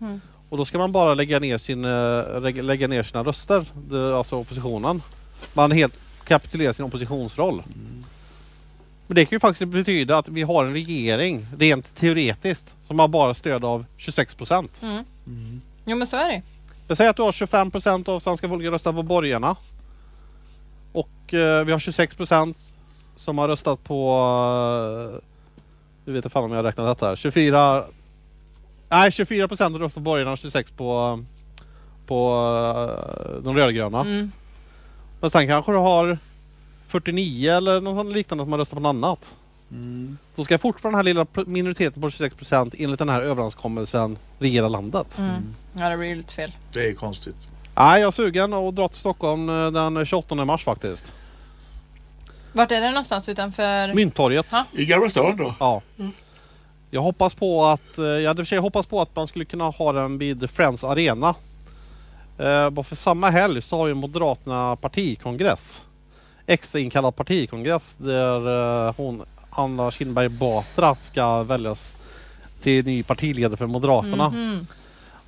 Mm. Och då ska man bara lägga ner, sin, eh, lägga ner sina röster, alltså oppositionen. Man helt kapitulerar sin oppositionsroll. Men det kan ju faktiskt betyda att vi har en regering, rent teoretiskt, som har bara stöd av 26 procent. Mm. Jo men så är det Jag säger att du har 25 procent av svenska folket röstat på borgarna. Och eh, vi har 26 procent som har röstat på... Eh, vet inte fan om jag har räknat här. 24... Nej 24 procent har röstat på borgarna och 26 på, på eh, de rödgröna. mm. Men sen kanske du har 49 eller något liknande som har röstat på något annat. Mm. Då ska fortfarande den här lilla minoriteten på 26 procent enligt den här överenskommelsen regera landet. Mm. Ja det blir ju lite fel Det är konstigt. Nej, jag är sugen att dra till Stockholm eh, den 28 mars faktiskt. Vart är det någonstans utanför? Mynttorget. I Gamla stan då? Ja. Jag hoppas på att, eh, jag hade för sig hoppats på att man skulle kunna ha den vid Friends Arena. Eh, bara för samma helg så har ju Moderaterna partikongress. Extra inkallad partikongress där eh, hon Anna Kinberg Batra ska väljas till ny partiledare för Moderaterna. Mhm.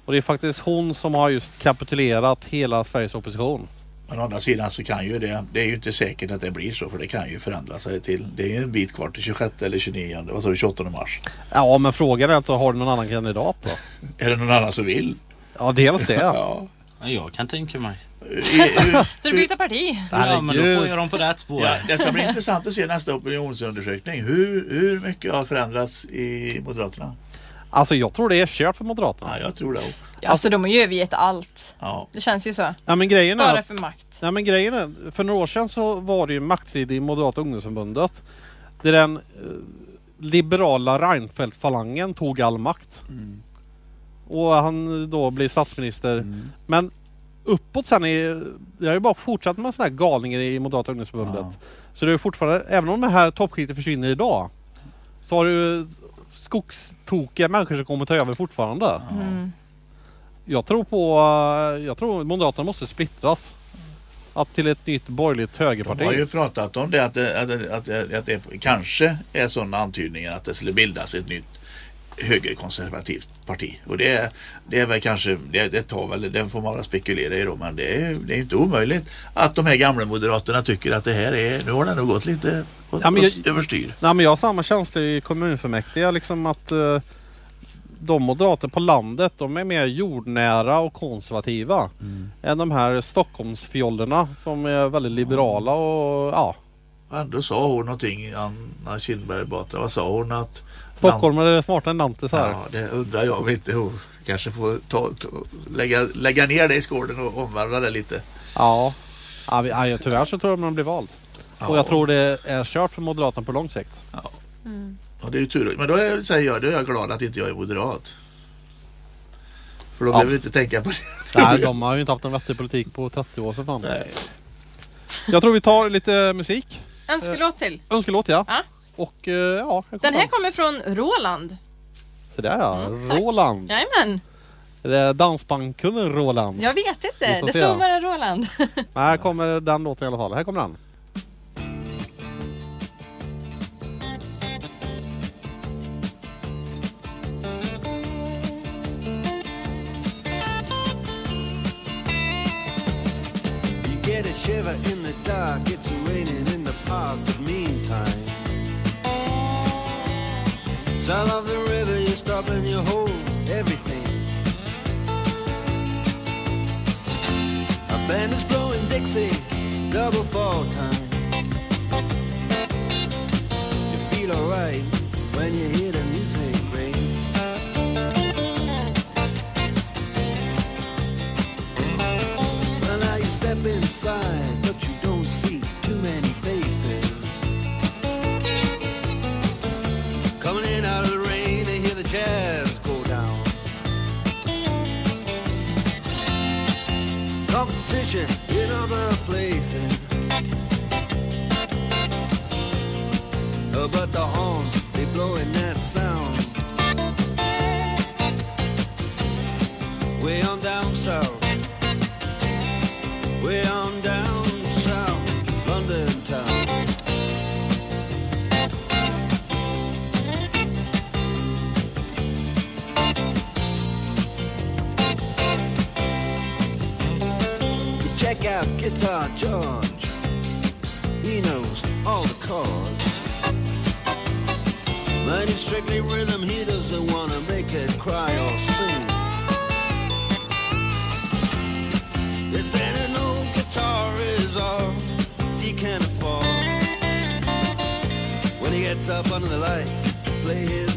Och det är faktiskt hon som har just kapitulerat hela Sveriges opposition. Men å andra sidan så kan ju det, det är ju inte säkert att det blir så för det kan ju förändra sig till, det är ju en bit kvar till 26 eller 29, vad sa du, 28 mars. Ja men frågan är inte, har du någon annan kandidat då? Är det någon annan som vill? Ja dels det. Ja. Ja, jag kan tänka mig. I- i- Så du byter parti? Ja, men då får jag dem på rätt spår. Ja, det ska bli intressant att se nästa opinionsundersökning. Hur, hur mycket har förändrats i Moderaterna? Alltså jag tror det är kört för Moderaterna. Ja, jag tror det. också. Ja, alltså de har ju övergett allt. Ja. Det känns ju så. Ja men grejen är Bara att, för makt. ja, men grejen är, för några år sedan så var det ju en maktsida i Moderata ungdomsförbundet. Där den eh, liberala Reinfeldt-falangen tog all makt. Mm. Och han då blev statsminister. Mm. Men uppåt sen är det har ju bara fortsatt med sådana här galningar i Moderata ungdomsförbundet. Ja. Så det är fortfarande, även om det här toppskiktet försvinner idag. Så har du skogstokiga människor som kommer ta över fortfarande. Mm. Jag tror på, eh, jag tror Moderaterna måste splittras. Att till ett nytt borgerligt De har högerparti. ju pratat om det att det, att det, att det, att det kanske är sådana antydningar att det skulle bildas ett nytt högerkonservativt parti. Och det, det är väl kanske, det, det tar väl, det får man väl spekulera i då, men det är, det är inte omöjligt att de här gamla moderaterna tycker att det här är, nu har det nog gått lite åt, Ja, men jag- överstyr. Nej, men jag har samma känsla i kommunfullmäktige liksom att eh, de moderater på landet de är mer jordnära och konservativa. Mm. Än de här Stockholmsfjollerna som är väldigt liberala och ja. Ändå sa hon någonting, Anna Kinberg Batra, vad sa hon att Stockholmare är smartare än lantisar. Ja, det undrar jag om inte hon kanske får ta, ta, lägga, lägga ner det i skålen och omvandla det lite. Ja. Ja, vi, ja, tyvärr så tror jag man blir vald. Och jag tror det är kört för Moderaterna på lång sikt. Mm. Ja, det är ju tur. Men då är, säger jag, då är jag glad att inte jag är moderat. För då Ja. behöver vi inte tänka på det. Nej, de har ju inte haft en vettig politik på 30 år för fan. Nej. Jag tror vi tar lite musik. Önskelåt till. Önskelåt ja. Ja. Och eh, ja. Den här kommer- kommer från Roland. Så där ja. Mm, tack. Roland. Jajamän. Är det dansbandkunden Roland? Jag vet inte. Det står bara Roland. Här kommer den låten i alla fall. Här kommer den. You get a shiver in the dark, it's raining in the park, but meantime. Sound of the river, you stop and you hold everything. A band is blowing Dixie, double fall time. You feel alright when you hear Out Guitar George. He knows all the chords. But strictly rhythm, he doesn't want to make it cry or sing. If then an old guitar is all he can afford, when he gets up under the lights play his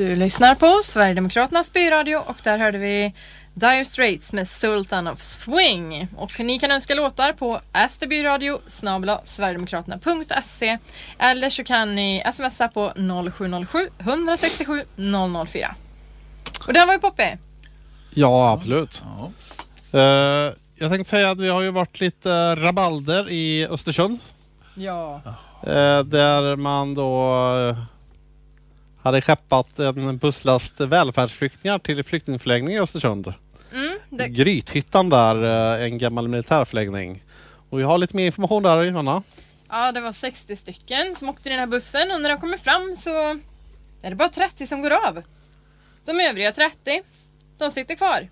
Du lyssnar på Sverigedemokraternas byradio och där hörde vi Dire Straits med Sultan of Swing. Och ni kan önska låtar på sdbyradio sverigedemokraterna.se eller så kan ni smsa på 0707 167 004. Och den var ju poppig. Ja, absolut. Ja. Eh, jag tänkte säga att vi har ju varit lite rabalder i Östersund. Ja. Eh, där man då eh, hade skeppat en busslast välfärdsflyktingar till flyktingförläggning i Östersund. Mm, det, Grythyttan där, eh, en gammal militärförläggning. Och vi har lite mer information där Johanna. ja, det var 60 stycken som åkte i den här bussen och när de kommer fram så är det bara 30 som går av. De övriga 30, de sitter kvar.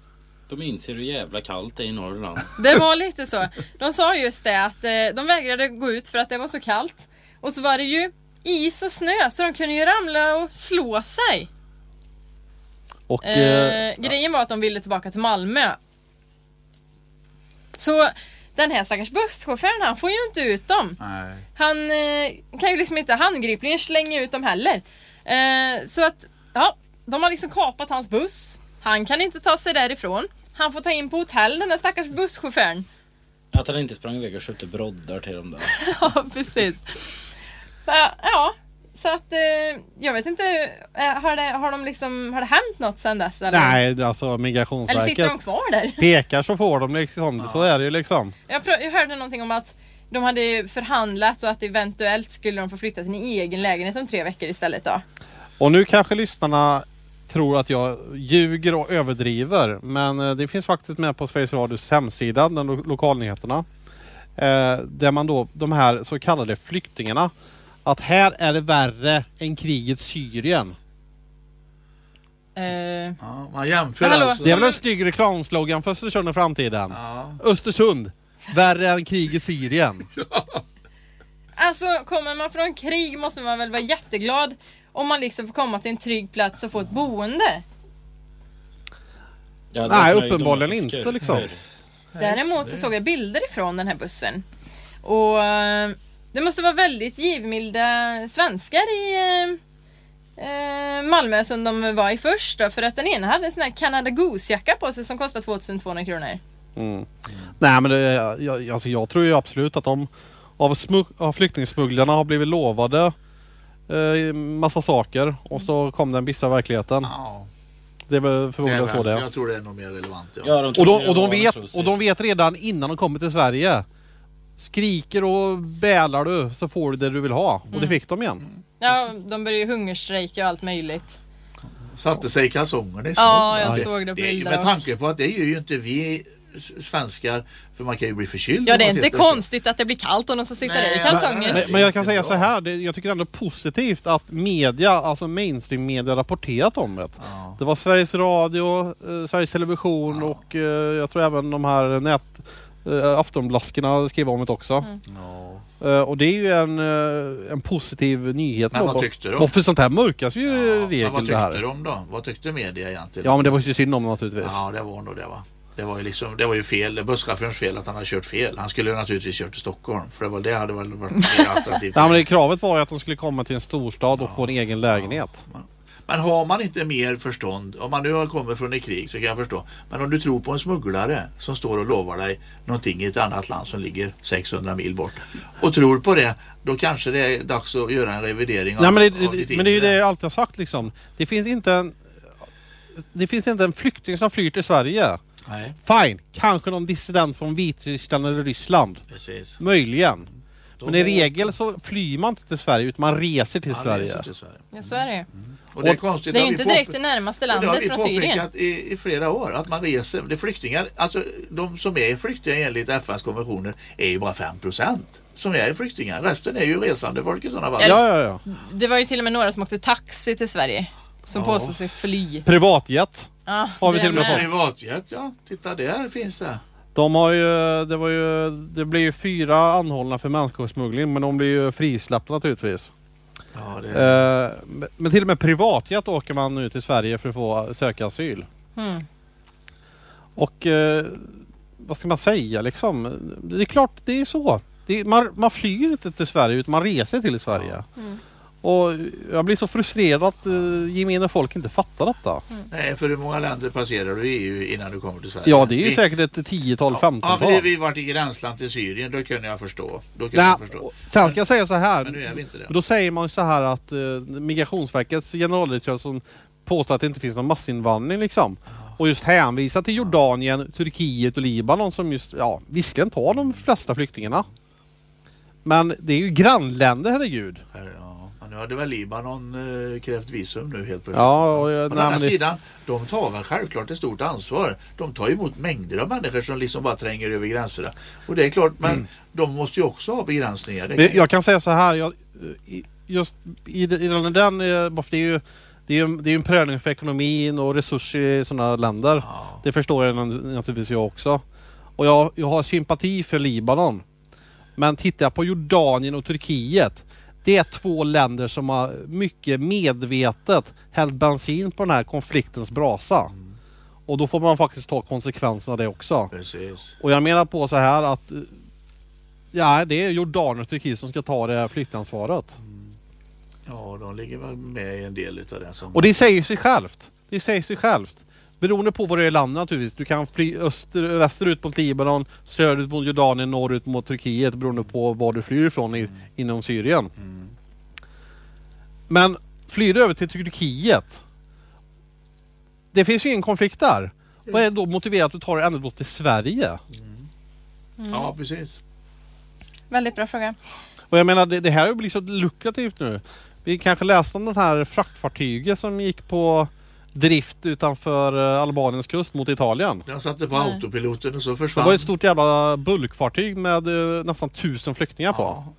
De inser hur jävla kallt det är i Norrland. Det var lite så. De sa just det att eh, de vägrade gå ut för att det var så kallt. Och så var det ju is och snö så de kunde ju ramla och slå sig. Och Eh, eh, grejen var att de ville tillbaka till Malmö. Så den här stackars busschauffören han får ju inte ut dem. Nej. Han eh, kan ju liksom inte handgripligen slänga ut dem heller. Eh, så att, ja, de har liksom kapat hans buss. Han kan inte ta sig därifrån. Han får ta in på hotell den där stackars busschauffören. Att han inte sprang iväg och köpte broddar till dem där. Ja, precis. Ja, Ja, så att eh, jag vet inte, eh, har det, har, de liksom, har det hänt något sen dess? Eller? nej, alltså Eller sitter de Migrationsverket kvar där? pekar så får de liksom. Så är det ju liksom. Jag, jag hörde någonting om att de hade förhandlat och att eventuellt skulle de få flytta sin egen lägenhet om tre veckor istället då. Och nu kanske lyssnarna tror att jag ljuger och överdriver. Men eh, det finns faktiskt med på Sveriges Radios hemsida, den lo- lokalnyheterna. Eh, där man då, de här så kallade flyktingarna. Att här är det värre än krigets Syrien. Eh, Ja, man jämför hallå, alltså. Det är väl en snygg reklamslogan för Östersund i framtiden? Ja. Östersund, värre än krig i Syrien. alltså kommer man från krig måste man väl vara jätteglad om man liksom får komma till en trygg plats och få ett boende. Jag hade Nej, varit nöjd om uppenbarligen jag fick inte, liksom. Däremot så såg jag bilder ifrån den här bussen. Och eh, det måste vara väldigt givmilda svenskar i eh, eh, Malmö som de var i först då, för att den ena hade en sån här Canada Goose-jacka på sig som kostar 2200 kronor. Mm. Nej men det, jag, alltså jag tror ju absolut att de av, smug, av flyktingsmugglarna har blivit lovade eh, massa saker och så kom den bistra verkligheten. Ja, Det är väl förmodligen så väl, det är. jag tror det är nog mer relevant. Ja. Ja, de Och de, och, de vet, och de vet redan innan de kommer till Sverige. Skriker och bälar du så får du det du vill ha. Och det Mm. fick de igen. Ja, de började ju hungerstrejka och allt möjligt. Satte sig i kalsongerna. Ja, jag såg det på bilder. Med tanke på att det gör ju inte vi svenskar, för man kan ju bli förkyld. Ja, om det är inte konstigt att det blir kallt och de som sitter Nej, där i kalsonger. men- Men, jag kan säga så här, det, jag tycker ändå positivt att media, alltså mainstream media rapporterat om det. Ja. Det var Sveriges Radio, eh, Sveriges Television Ja. och eh, jag tror även de här nät eh, Aftonblaskorna skrev om det också. Mm. Ja. Eh, och det är ju en, eh, en positiv nyhet. Men då. vad tyckte du? Varför sånt här mörkas ju Ja, men regel vad det tyckte här. de då? Vad tyckte media egentligen? Ja men det var ju synd om dem naturligtvis. Ja, det var nog det va. Det var ju liksom, det var ju fel. Det busschaufförens fel att han hade kört fel. Han skulle ju naturligtvis kört till Stockholm. För det var det hade väl varit mer attraktivt. Nej, men det, kravet var ju att de skulle komma till en storstad och få en egen lägenhet. Men har man inte mer förstånd, om man nu har kommit från ett krig så kan jag förstå. Men om du tror på en smugglare som står och lovar dig någonting i ett annat land som ligger 600 mil bort och tror på det, då kanske det är dags att göra en revidering av, Nej, men, det, av ditt men det är ju det jag alltid har sagt liksom. Det finns inte en det finns inte en flykting som flyr till Sverige. Nej, Fine, kanske någon dissident från Vitryssland eller Ryssland. precis. Möjligen. Men i regel så flyr man inte till Sverige utan man reser till Sverige. reser till Sverige. Ja, så är det ju. Och det är konstigt. Det är ju inte direkt det närmaste och det har landet vi från Syrien. påpekat i, i flera år att man reser. Det är flyktingar, alltså de som är flyktingar enligt FNs konventioner är ju bara 5% som är flyktingar. Resten är ju resande folk i sådana fall. Ja, Ja, ja. Det var ju till och med några som åkte taxi till Sverige. Som Ja. påstod sig fly. Privatjet. Ja, Har vi det till och med fått. Privatjet, ja. Titta där finns det. De har ju, det var ju, det blir ju fyra anhållna för människosmuggling men de blir ju frisläppta naturligtvis. Ja, det, Eh, men till och med privatjet åker man nu till Sverige för att få söka asyl. Mm. Och eh, vad ska man säga liksom? Det är klart, det är så. Det är, man, man flyr inte till Sverige utan man reser till Sverige. Mm. Och jag blir så frustrerad att uh, gemene folk inte fattar detta. Nej, för hur många länder passerar du i EU innan du kommer till Sverige? Ja, det är ju vi, säkert ett 10-tal, Ja, 15-tal. hade vi varit i gränsland till Syrien, då kunde jag förstå. Då kunde Nej, jag förstå. sen ska jag säga så här. Men nu är vi inte det. Då säger man så här att uh, Migrationsverkets generaldirektör som påstår att det inte finns någon massinvandring liksom. Och just hänvisar till Jordanien, Turkiet och Libanon som just, ja visserligen tar de flesta flyktingarna. Men det är ju grannländer herregud. Ja, men nu hade väl Libanon eh, krävt visum nu helt plötsligt. Ja, och, jag- Å nej, andra sidan, de tar väl självklart ett stort ansvar. De tar emot mängder av människor som liksom bara tränger över gränserna. Och det är klart, men de måste ju också ha begränsningar. Men jag kan säga så här, jag, i- just i, i den, den eh, det är ju det är ju en- det är ju en prövning för ekonomin och resurser i sådana länder. Ja. Det förstår jag na- naturligtvis jag också. Och jag, jag har sympati för Libanon. Men tittar jag på Jordanien och Turkiet. Det är två länder som har mycket medvetet hällt bensin på den här konfliktens brasa. Och då får man faktiskt ta konsekvenserna av det också. Precis. Och jag menar på så här att Ja, det är Jordanien och Turkiet som ska ta det flyktansvaret. Ja, de ligger väl med i en del utav det. Som... Och det säger sig självt. Det säger sig självt. Beroende på var du är i landet naturligtvis. Du kan fly öster, västerut mot Libanon, söderut mot Jordanien, norrut mot Turkiet beroende på var du flyr ifrån i, inom Syrien. Mm. Men flyr du över till Turkiet. Det finns ju ingen konflikt där. Vad är då motiverat att du tar dig ända bort till Sverige? Ja, precis. Väldigt bra fråga. Och jag menar det, det här blir så lukrativt nu. Vi kanske läste om den här fraktfartyget som gick på drift utanför eh, Albaniens kust mot Italien. Jag satte på Nej. autopiloten och så Det försvann. var ett stort jävla bulkfartyg med eh, nästan tusen flyktingar på. ja.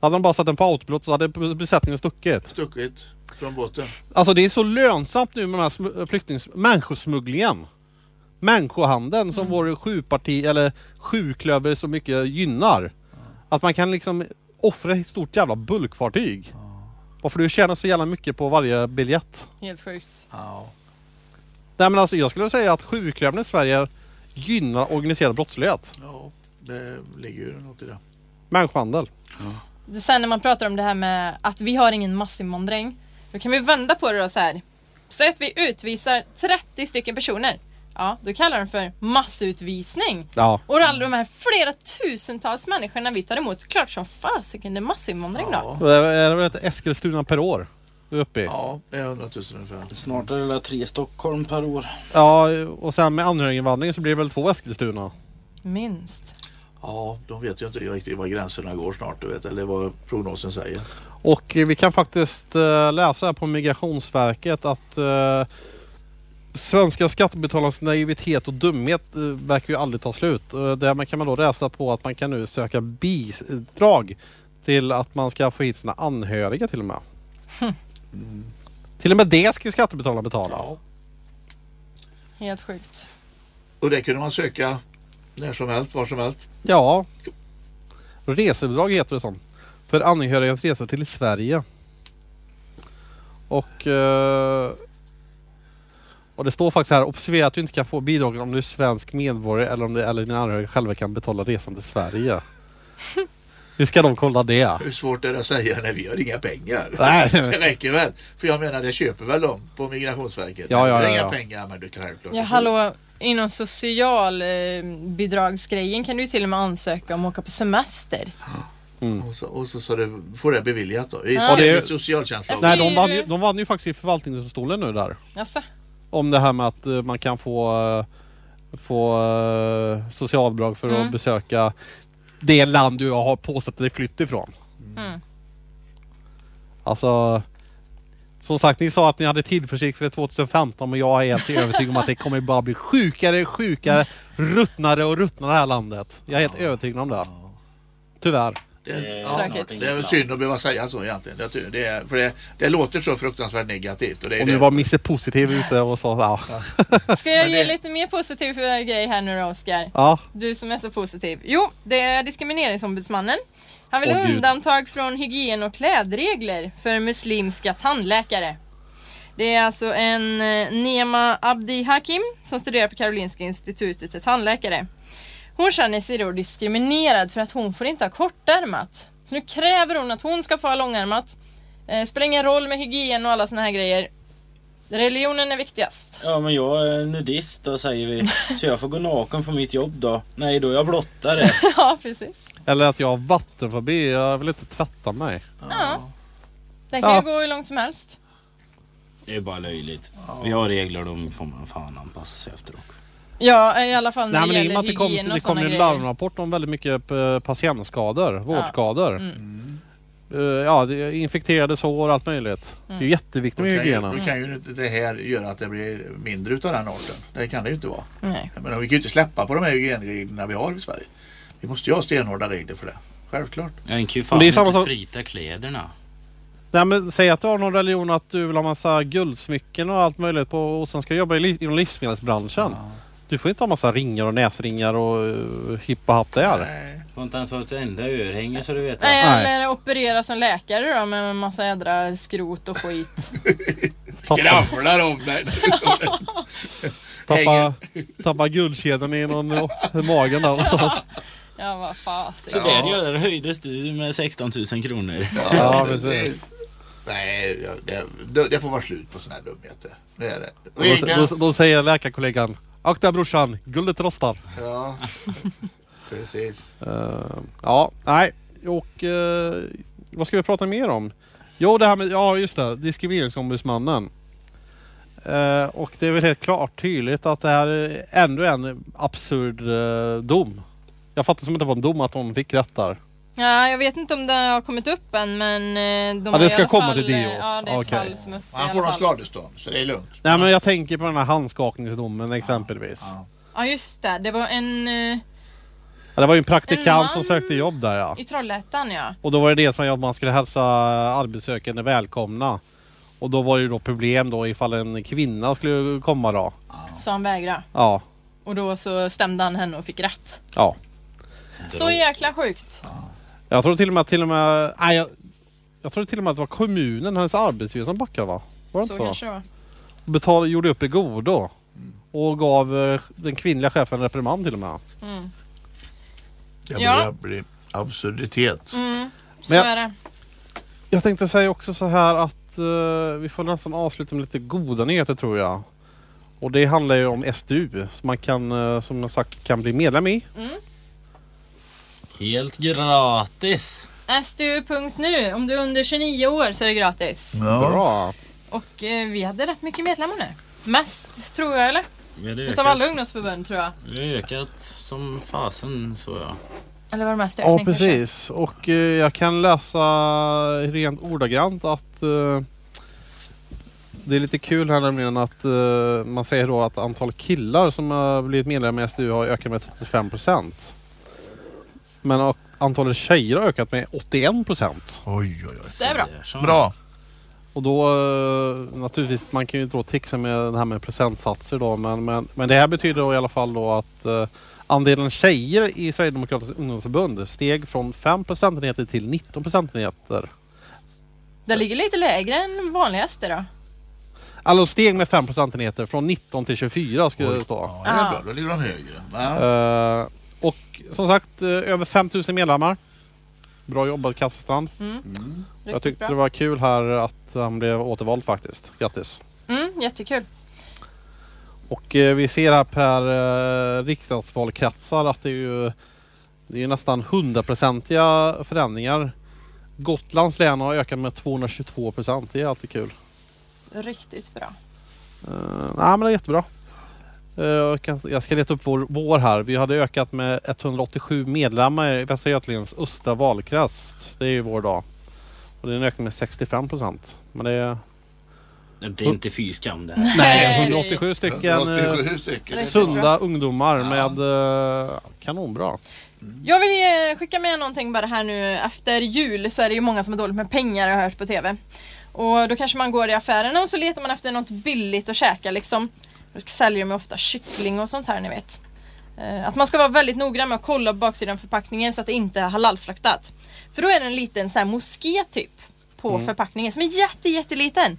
Hade de bara satt den på autopilot så hade besättningen stuckit. Stuckit från båten. Alltså det är så lönsamt nu med den här flyktings... människosmugglingen. Människohandeln som vår sjuparti eller sjuklöver så mycket gynnar. Att man kan liksom offra ett stort jävla bulkfartyg. Varför du tjänar så jävla mycket på varje biljett. Helt sjukt. Ja. Nej men alltså jag skulle säga att sjuklövern i Sverige gynnar organiserad brottslighet. ja, det ligger ju något i det. Människohandel. Det- Sen när man pratar om det här med att vi har ingen massinvandring. Då kan vi vända på det då så här. Säg att vi utvisar 30 stycken personer. Ja, då kallar de för massutvisning. Ja. Och alla de här flera tusentals människorna vi tar emot, klart som fasiken det är massinvandring då. Ja, Och det är väl ett Eskilstuna per år. Uppe i. ja det är 100 000 ungefär. Snart är det väl tre Stockholm per år. Ja och sen med anhöriginvandring så blir det väl två Eskilstuna. Minst. Ja, de vet ju inte riktigt var gränserna går snart, du vet, eller vad prognosen säger. Och vi kan faktiskt eh, läsa här på Migrationsverket att eh, svenska skattebetalarnas naivitet och dumhet eh, verkar ju aldrig ta slut. Eh, där kan man då läsa på att man kan nu söka bidrag till att man ska få hit sina anhöriga till och med. Till och med det ska ju skattebetalarna betala. Ja. Helt sjukt. Och det kunde man söka när som helst, var som helst. Ja. Resebidrag heter det som. För anhörigas resor till Sverige. Och, eh, och det står faktiskt här, observera att du inte kan få bidrag om du är svensk medborgare eller om du eller dina anhöriga själva kan betala resan till Sverige. Hur ska de kolla det? Hur svårt är det att säga när vi har inga pengar? Nej. Det räcker väl? För jag menar det köper väl de på Migrationsverket. Ja, ja, har ja, inga ja. pengar men du kan självklart. Ja hallå, inom socialbidragsgrejen kan du till och med ansöka om att åka på semester. Och så, och så, så det, får det beviljat då. I Ja. ja, socialtjänstlagen. Nej, de vann, ju, de vann ju faktiskt i förvaltningsdomstolen nu där. Jaså? Om det här med att eh, man kan få, eh, få eh, socialbidrag för Mm. att besöka det land du har påstått dig flytt ifrån. Mm. Alltså Som sagt ni sa att ni hade tillförsikt för 2015 men jag är helt övertygad om att det kommer bara bli sjukare, sjukare, ruttnare och ruttnare det här landet. Jag är helt övertygad om det. Tyvärr. Det, Det är ja, Tråkigt. inget det är synd att behöva säga så egentligen. Det, är- det, är, för det, det låter så fruktansvärt negativt. Och det det. du var Misse Positiv ute och så. Ja. Ska jag ge lite mer positiv eh, grej här nu då Oskar? ja. Du som är så positiv. Jo, det är diskrimineringsombudsmannen. Han vill Gud. undantag från hygien och klädregler för muslimska tandläkare. Det är alltså en eh, Nema Abdi Hakim som studerar på Karolinska institutet till tandläkare. Hon känner sig då diskriminerad för att hon får inte ha kortärmat. Så nu kräver hon att hon ska få ha långärmat. Eh, spelar ingen roll med hygien och alla såna här grejer. Religionen är viktigast. Ja men jag är nudist då säger vi. Så jag får gå naken på mitt jobb då. Nej då är jag blottare. ja, precis. Eller att jag har vattenfobi. Jag vill inte tvätta mig. Ja. Den kan Ja. ju gå hur långt som helst. Det är bara löjligt. Vi har regler de får man fan anpassa sig efter också. Ja, i alla fall när Nej det men gäller det kom, hygien och det kom en grejer. larmrapport om väldigt mycket eh, patientskador, vårdskador. Mm. Eh, Ja, det är infekterade sår och allt möjligt. Det är ju jätteviktigt med kan, ju, hygienen. då kan ju inte det här göra att det blir mindre utav den arten. Det kan det ju inte vara. Nej. Men vi kan ju inte släppa på de här hygienreglerna vi har i Sverige. Vi måste ju ha stenhårda regler för det. Självklart. Jag kan ju fan det är inte samma sak- sprita kläderna. Nej men säg att du har någon religion att du vill ha massa guldsmycken och allt möjligt på och sen ska du jobba i li- inom livsmedelsbranschen. Du får inte ha massa ringar och näsringar och uh, hipp och happ där. Nej. Får inte ens ha ett enda örhänge så du vet. Nej, Nej. Eller operera som läkare då med en massa jädra skrot och skit. Skramlar om dig. tappa, tappa guldkedjan i någon i magen där och så. Ja, vad Så fasiken. Ja. där höjdes du med 16 000 kronor. Ja, precis. Nej, det, det, det får vara slut på såna här dumheter. Det är det. Då, då, då säger läkarkollegan Akta brorsan, guldet rostar. Ja, precis. Eh, ja, nej. Och eh, vad ska vi prata mer om? Jo, det här med, ja just det, diskrimineringsombudsmannen. Eh, och det är väl helt klart tydligt att det här är ändå en absurd dom. Jag fattar som att det var en dom att hon fick rätt där. Ja, jag vet inte om det har kommit upp än men eh, de Ja, det ska komma fall, till DO. eh, Ja, det är ett Okej. fall som är uppe Han får någon skadestånd så det är lugnt. Nej men jag tänker på den här handskakningsdomen exempelvis. Ja. Ja, just det. Det var en... eh, Ja, det var ju en praktikant En som sökte jobb där ja. I Trollhättan ja. Och då var det det som att man skulle hälsa arbetssökande välkomna. Och då var det ju då problem då ifall en kvinna skulle komma då. Så han vägrade. Ja, Och då så stämde han henne och fick rätt. ja. Så jäkla sjukt. Jag tror till och med att till och med... Nej, jag, jag tror till och med att det var kommunen, hennes arbetsgivare som backade va? Var det Så inte så? kanske det var. Betal, gjorde upp i godo. Och gav eh, den kvinnliga chefen en reprimand till och med. Mm. Det Ja. börjar bli absurditet. Mm. Så Men jag- är det. Jag tänkte säga också så här att eh, vi får nästan avsluta med lite goda nyheter tror jag. Och det handlar ju om SDU som man kan, eh, som jag sagt, kan bli medlem i. Helt gratis. SDU.nu. Om du är under 29 år så är det gratis. Ja. Bra! Och eh, vi hade rätt mycket medlemmar nu. Mest tror jag eller? Utav alla ungdomsförbund tror jag. vi har ökat som fasen så ja. Eller var det mest Ja ökning kanske? precis och eh, jag kan läsa rent ordagrant att eh, det är lite kul här nämligen att eh, man säger då att antal killar som har blivit medlemmar i SDU har ökat med 35 Men antalet tjejer har ökat med 81 Oj, oj, oj. Det är bra. Bra. Och då eh, naturligtvis, man kan ju då trixa med det här med procentsatser då men, men, men det här betyder då i alla fall då att eh, andelen tjejer i Sverigedemokraternas ungdomsförbund steg från 5 procentenheter till 19 procentenheter. Det ligger lite lägre än vanligaste då. Alltså steg med 5 procentenheter från 19 till 24 skulle Oj. det stå. Ja, det är bra. Då ligger de högre. Ja. Och som sagt eh, över 5000 medlemmar. Bra jobbat Kasselstrand. Mm. Mm. Jag tyckte bra. det var kul här att han blev återvald faktiskt. Grattis! Mm, jättekul. Och eh, vi ser här per eh, riksdagsvalkretsar att det är ju det är ju nästan hundraprocentiga förändringar. Gotlands län har ökat med 222 procent. Det är alltid kul. Riktigt bra. Uh, nej men det är jättebra. Eh, jag, jag ska leta upp vår, vår här. Vi hade ökat med 187 medlemmar i Västra Götalands östra valkrets. Det är ju vår dag. Och det är en ökning med 65 procent. Men det är Det är inte fy skam det här. nej, 187 stycken eh, 87 stycken. Sunda ungdomar Ja. med eh, kanonbra. Jag vill ge, skicka med någonting bara här nu. Efter jul så är det ju många som har dåligt med pengar jag har hört på TV. Och då kanske man går i affärerna och så letar man efter något billigt att käka liksom. Då säljer de ofta kyckling och sånt här ni vet. Eh, Att man ska vara väldigt noggrann med att kolla på baksidan förpackningen så att det inte är halalslaktat. För då är det en liten så här moské typ på förpackningen som är jätte jätteliten.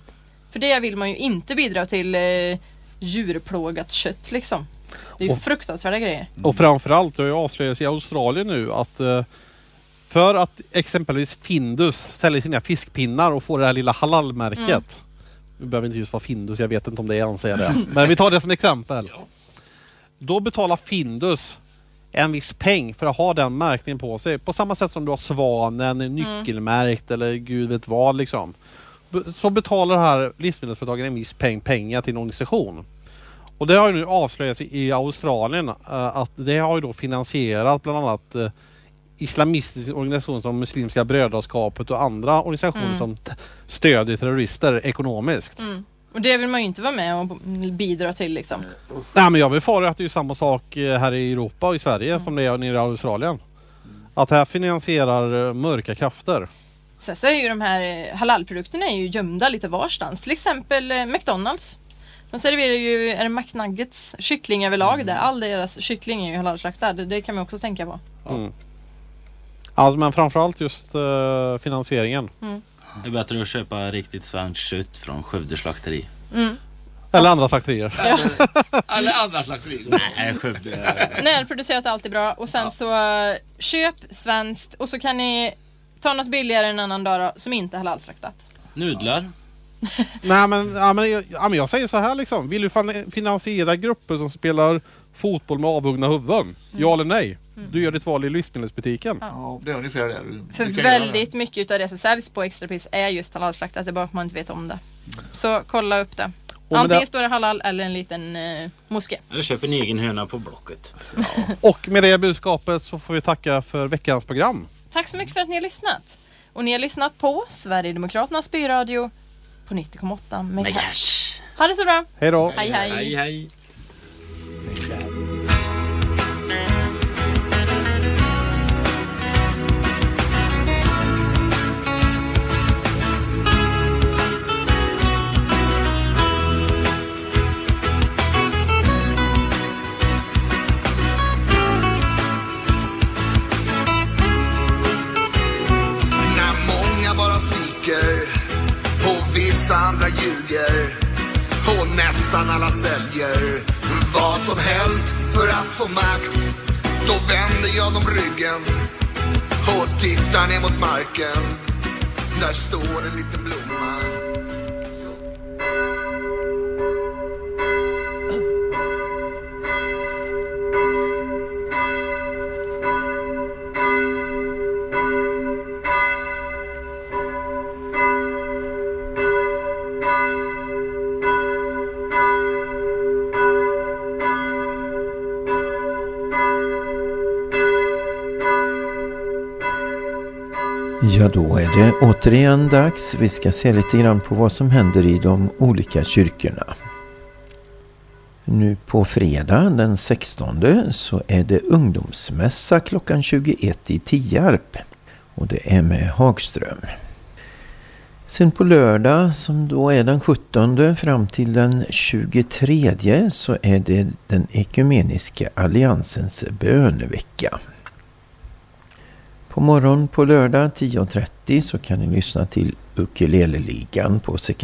För det vill man ju inte bidra till eh, djurplågat kött liksom. Det är Och- fruktansvärda grejer. Och framförallt, det har ju avslöjats i Australien nu att eh, för att exempelvis Findus säljer sina fiskpinnar och får det här lilla halalmärket. Mm. Vi behöver inte just vara Findus, jag vet inte om det är anser jag det. Men vi tar det som exempel. Då betalar Findus en viss peng för att ha den märkningen på sig. På samma sätt som du har Svanen nyckelmärkt eller gud vet vad liksom. Så betalar det här livsmedelsföretagen en viss peng pengar till en organisation. Och det har ju nu avslöjats i Australien eh, att det har ju då finansierat bland annat islamistiska organisationer som Muslimska brödraskapet och andra organisationer Mm. som stödjer terrorister ekonomiskt. Mm. Och det vill man ju inte vara med och bidra till liksom. Nej men jag befarar att det är samma sak eh, här i Europa och i Sverige som det är nere i Australien. Att här finansierar eh, mörka krafter. Sen så är ju de här eh, halalprodukterna är ju gömda lite varstans. Till exempel McDonalds. De serverar ju, är det McNuggets, kyckling överlag där. All deras kyckling är ju halalslaktad. Det kan man också tänka på. Mm. Alltså men framförallt just eh, finansieringen. Det är bättre att köpa riktigt svenskt kött från Skövde slakteri. Mm. Eller andra slakterier. Alla andra slakterier. Nej, Skövde. Närproducerat är alltid bra. Och sen så eh, köp svenskt och så kan ni ta något billigare en annan dag då, som inte är halalslaktat. Nudlar. Nej men, ja, men, jag, ja, men jag säger så här liksom. Vill du finansiera grupper som spelar fotboll med avhuggna huvuden? Ja eller nej? Du gör ditt val i livsmedelsbutiken. Ja. Ja, det är ungefär det du För du väldigt mycket utav det som säljs på extrapris är just halalslaktat. Det är bara att man inte vet om det. Så kolla upp det. Och med, Antingen det, står det halal eller en liten eh, moské. Eller köp en egen höna på Blocket. och med det budskapet så får vi tacka för veckans program. Tack så mycket för att ni har lyssnat. Och ni har lyssnat på Sverigedemokraternas byradio på 90,8 Med MHz. cash. Ha det så bra. Hej då! Hej hej. Hej hej. det. Ja, då är det återigen dags. Vi ska se lite grann på vad som händer i de olika kyrkorna. Nu på fredag den 16 så är det ungdomsmässa klockan 21 i Tierp. Och det är med Hagström. Sen på lördag som då är den 17 fram till den 23 så är det den ekumeniska alliansens bönevecka. Morgon på lördag 10.30 så kan ni lyssna till Ukuleleligan på Second